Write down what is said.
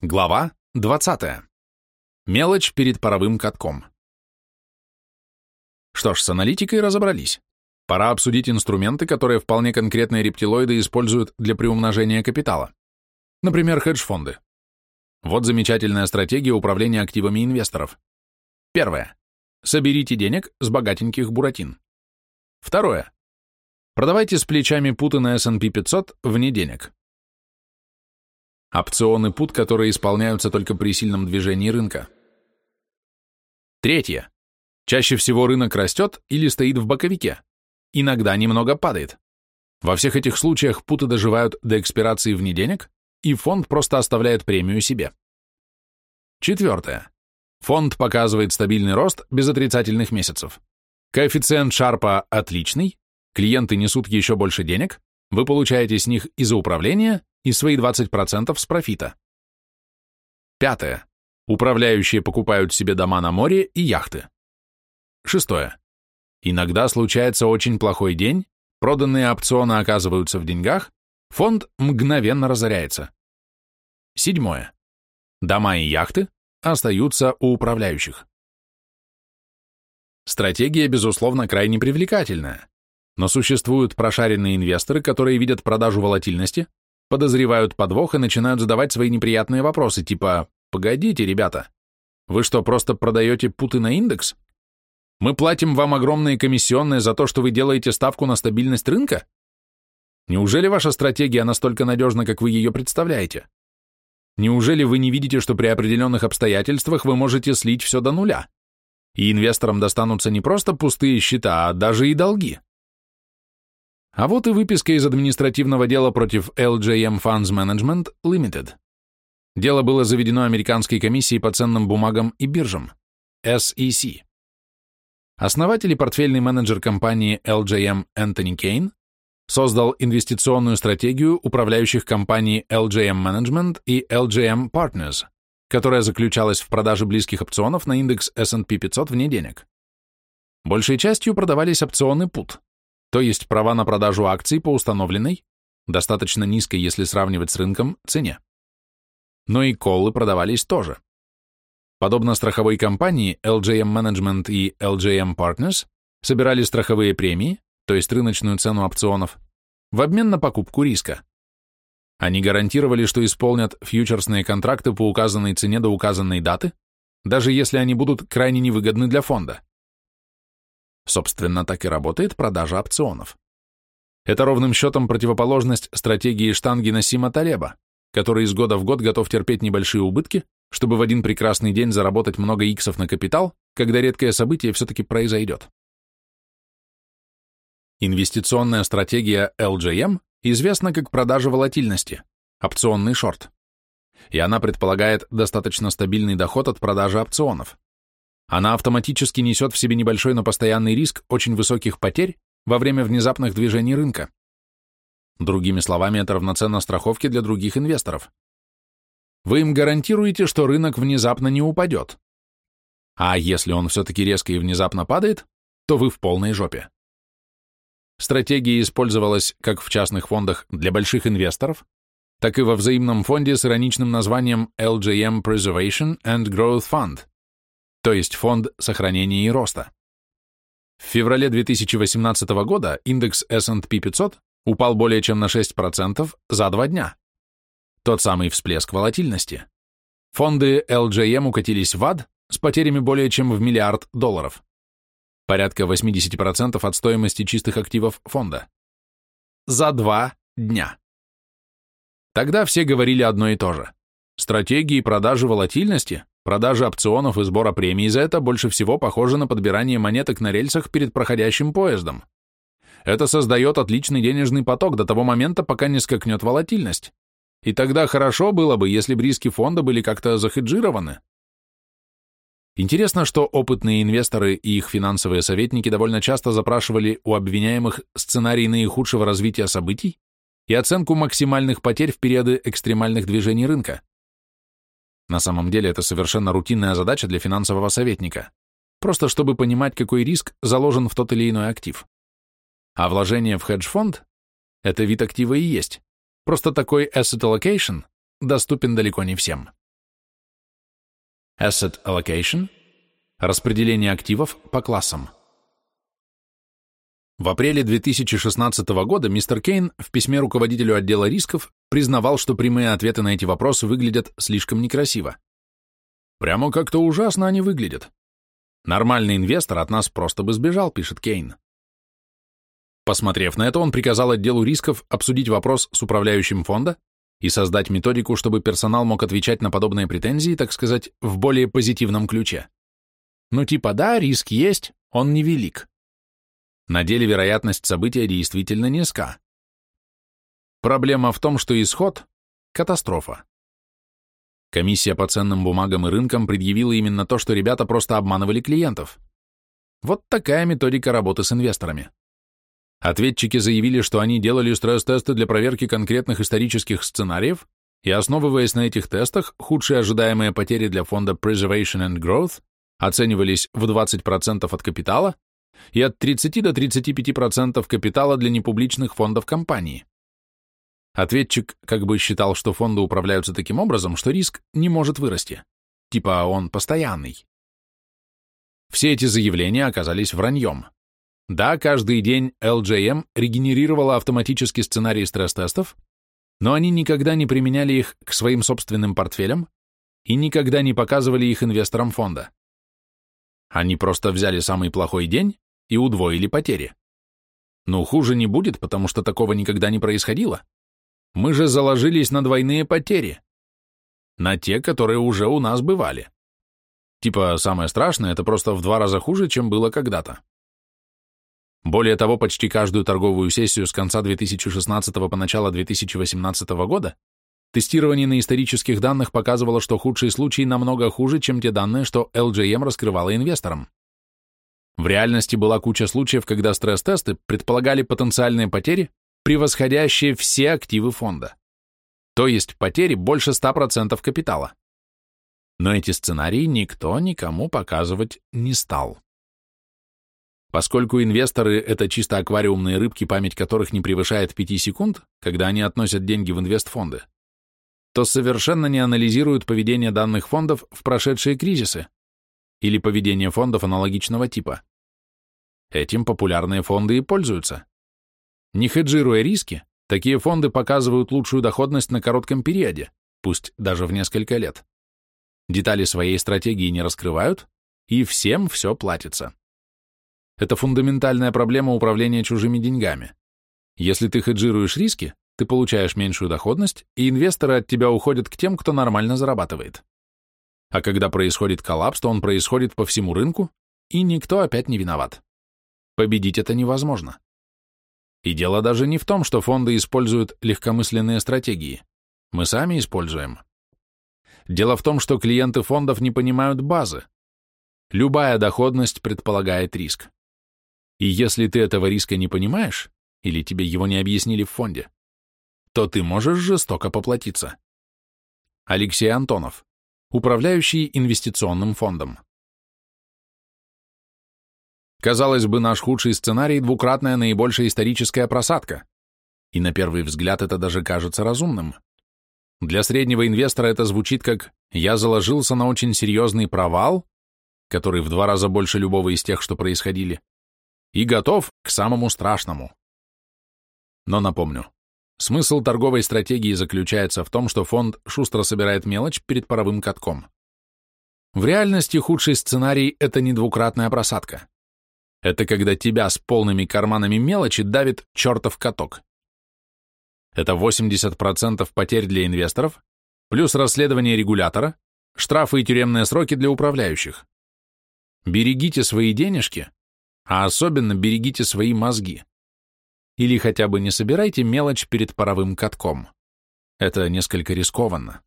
Глава 20. Мелочь перед паровым катком. Что ж, с аналитикой разобрались. Пора обсудить инструменты, которые вполне конкретные рептилоиды используют для приумножения капитала. Например, хедж-фонды. Вот замечательная стратегия управления активами инвесторов. Первое. Соберите денег с богатеньких буратин. Второе. Продавайте с плечами путы на S&P 500 вне денег. Опционы пут, которые исполняются только при сильном движении рынка. Третье. Чаще всего рынок растет или стоит в боковике. Иногда немного падает. Во всех этих случаях путы доживают до экспирации вне денег, и фонд просто оставляет премию себе. Четвертое. Фонд показывает стабильный рост без отрицательных месяцев. Коэффициент Шарпа отличный, клиенты несут еще больше денег, вы получаете с них и за управление, и свои 20% с профита. Пятое. Управляющие покупают себе дома на море и яхты. Шестое. Иногда случается очень плохой день, проданные опционы оказываются в деньгах, фонд мгновенно разоряется. Седьмое. Дома и яхты остаются у управляющих. Стратегия, безусловно, крайне привлекательная, но существуют прошаренные инвесторы, которые видят продажу волатильности, подозревают подвох и начинают задавать свои неприятные вопросы, типа «Погодите, ребята, вы что, просто продаете путы на индекс? Мы платим вам огромные комиссионные за то, что вы делаете ставку на стабильность рынка? Неужели ваша стратегия настолько надежна, как вы ее представляете? Неужели вы не видите, что при определенных обстоятельствах вы можете слить все до нуля? И инвесторам достанутся не просто пустые счета, а даже и долги. А вот и выписка из административного дела против LJM Funds Management Limited. Дело было заведено Американской комиссией по ценным бумагам и биржам, SEC. Основатель и портфельный менеджер компании LJM Энтони Кейн создал инвестиционную стратегию управляющих компаний LJM Management и LJM Partners, которая заключалась в продаже близких опционов на индекс S&P 500 вне денег. Большей частью продавались опционы PUT, то есть права на продажу акций по установленной, достаточно низкой, если сравнивать с рынком, цене. Но и коллы продавались тоже. Подобно страховой компании, LJM Management и LJM Partners собирали страховые премии, то есть рыночную цену опционов, в обмен на покупку риска. Они гарантировали, что исполнят фьючерсные контракты по указанной цене до указанной даты, даже если они будут крайне невыгодны для фонда. Собственно, так и работает продажа опционов. Это ровным счетом противоположность стратегии штанги Насима Талеба, который из года в год готов терпеть небольшие убытки, чтобы в один прекрасный день заработать много иксов на капитал, когда редкое событие все-таки произойдет. Инвестиционная стратегия LJM известна как продажа волатильности, опционный шорт, и она предполагает достаточно стабильный доход от продажи опционов. Она автоматически несет в себе небольшой, но постоянный риск очень высоких потерь во время внезапных движений рынка. Другими словами, это равноценно страховке для других инвесторов. Вы им гарантируете, что рынок внезапно не упадет. А если он все-таки резко и внезапно падает, то вы в полной жопе. Стратегия использовалась как в частных фондах для больших инвесторов, так и во взаимном фонде с ироничным названием LJM Preservation and Growth Fund, то есть фонд сохранения и роста. В феврале 2018 года индекс S&P 500 упал более чем на 6% за два дня. Тот самый всплеск волатильности. Фонды LJM укатились в ад с потерями более чем в миллиард долларов. Порядка 80% от стоимости чистых активов фонда. За два дня. Тогда все говорили одно и то же. Стратегии продажи волатильности Продажа опционов и сбора премий за это больше всего похоже на подбирание монеток на рельсах перед проходящим поездом. Это создает отличный денежный поток до того момента, пока не скакнет волатильность. И тогда хорошо было бы, если бы риски фонда были как-то захеджированы. Интересно, что опытные инвесторы и их финансовые советники довольно часто запрашивали у обвиняемых сценарий наихудшего развития событий и оценку максимальных потерь в периоды экстремальных движений рынка. На самом деле это совершенно рутинная задача для финансового советника, просто чтобы понимать, какой риск заложен в тот или иной актив. А вложение в хедж-фонд – это вид актива и есть, просто такой asset allocation доступен далеко не всем. Asset Allocation – распределение активов по классам. В апреле 2016 года мистер Кейн в письме руководителю отдела рисков признавал, что прямые ответы на эти вопросы выглядят слишком некрасиво. Прямо как-то ужасно они выглядят. Нормальный инвестор от нас просто бы сбежал, пишет Кейн. Посмотрев на это, он приказал отделу рисков обсудить вопрос с управляющим фонда и создать методику, чтобы персонал мог отвечать на подобные претензии, так сказать, в более позитивном ключе. Ну типа да, риск есть, он невелик. На деле вероятность события действительно низка. Проблема в том, что исход – катастрофа. Комиссия по ценным бумагам и рынкам предъявила именно то, что ребята просто обманывали клиентов. Вот такая методика работы с инвесторами. Ответчики заявили, что они делали стресс-тесты для проверки конкретных исторических сценариев, и основываясь на этих тестах, худшие ожидаемые потери для фонда Preservation and Growth оценивались в 20% от капитала, и от 30 до 35% капитала для непубличных фондов компании. Ответчик как бы считал, что фонды управляются таким образом, что риск не может вырасти. Типа он постоянный. Все эти заявления оказались враньем. Да, каждый день LJM регенерировала автоматически сценарии стресс-тестов, но они никогда не применяли их к своим собственным портфелям и никогда не показывали их инвесторам фонда. Они просто взяли самый плохой день и удвоили потери. Но хуже не будет, потому что такого никогда не происходило. Мы же заложились на двойные потери. На те, которые уже у нас бывали. Типа, самое страшное, это просто в два раза хуже, чем было когда-то. Более того, почти каждую торговую сессию с конца 2016 по начало 2018 года тестирование на исторических данных показывало, что худшие случаи намного хуже, чем те данные, что LJM раскрывала инвесторам. В реальности была куча случаев, когда стресс-тесты предполагали потенциальные потери, превосходящие все активы фонда. То есть потери больше 100% капитала. Но эти сценарии никто никому показывать не стал. Поскольку инвесторы – это чисто аквариумные рыбки, память которых не превышает 5 секунд, когда они относят деньги в инвестфонды, то совершенно не анализируют поведение данных фондов в прошедшие кризисы или поведение фондов аналогичного типа. Этим популярные фонды и пользуются. Не хеджируя риски, такие фонды показывают лучшую доходность на коротком периоде, пусть даже в несколько лет. Детали своей стратегии не раскрывают, и всем все платится. Это фундаментальная проблема управления чужими деньгами. Если ты хеджируешь риски, ты получаешь меньшую доходность, и инвесторы от тебя уходят к тем, кто нормально зарабатывает. А когда происходит коллапс, то он происходит по всему рынку, и никто опять не виноват. Победить это невозможно. И дело даже не в том, что фонды используют легкомысленные стратегии. Мы сами используем. Дело в том, что клиенты фондов не понимают базы. Любая доходность предполагает риск. И если ты этого риска не понимаешь, или тебе его не объяснили в фонде, то ты можешь жестоко поплатиться. Алексей Антонов, управляющий инвестиционным фондом. Казалось бы, наш худший сценарий – двукратная наибольшая историческая просадка. И на первый взгляд это даже кажется разумным. Для среднего инвестора это звучит как «я заложился на очень серьезный провал», который в два раза больше любого из тех, что происходили, и готов к самому страшному. Но напомню, смысл торговой стратегии заключается в том, что фонд шустро собирает мелочь перед паровым катком. В реальности худший сценарий – это не двукратная просадка. Это когда тебя с полными карманами мелочи давит чертов каток. Это 80% потерь для инвесторов, плюс расследование регулятора, штрафы и тюремные сроки для управляющих. Берегите свои денежки, а особенно берегите свои мозги. Или хотя бы не собирайте мелочь перед паровым катком. Это несколько рискованно.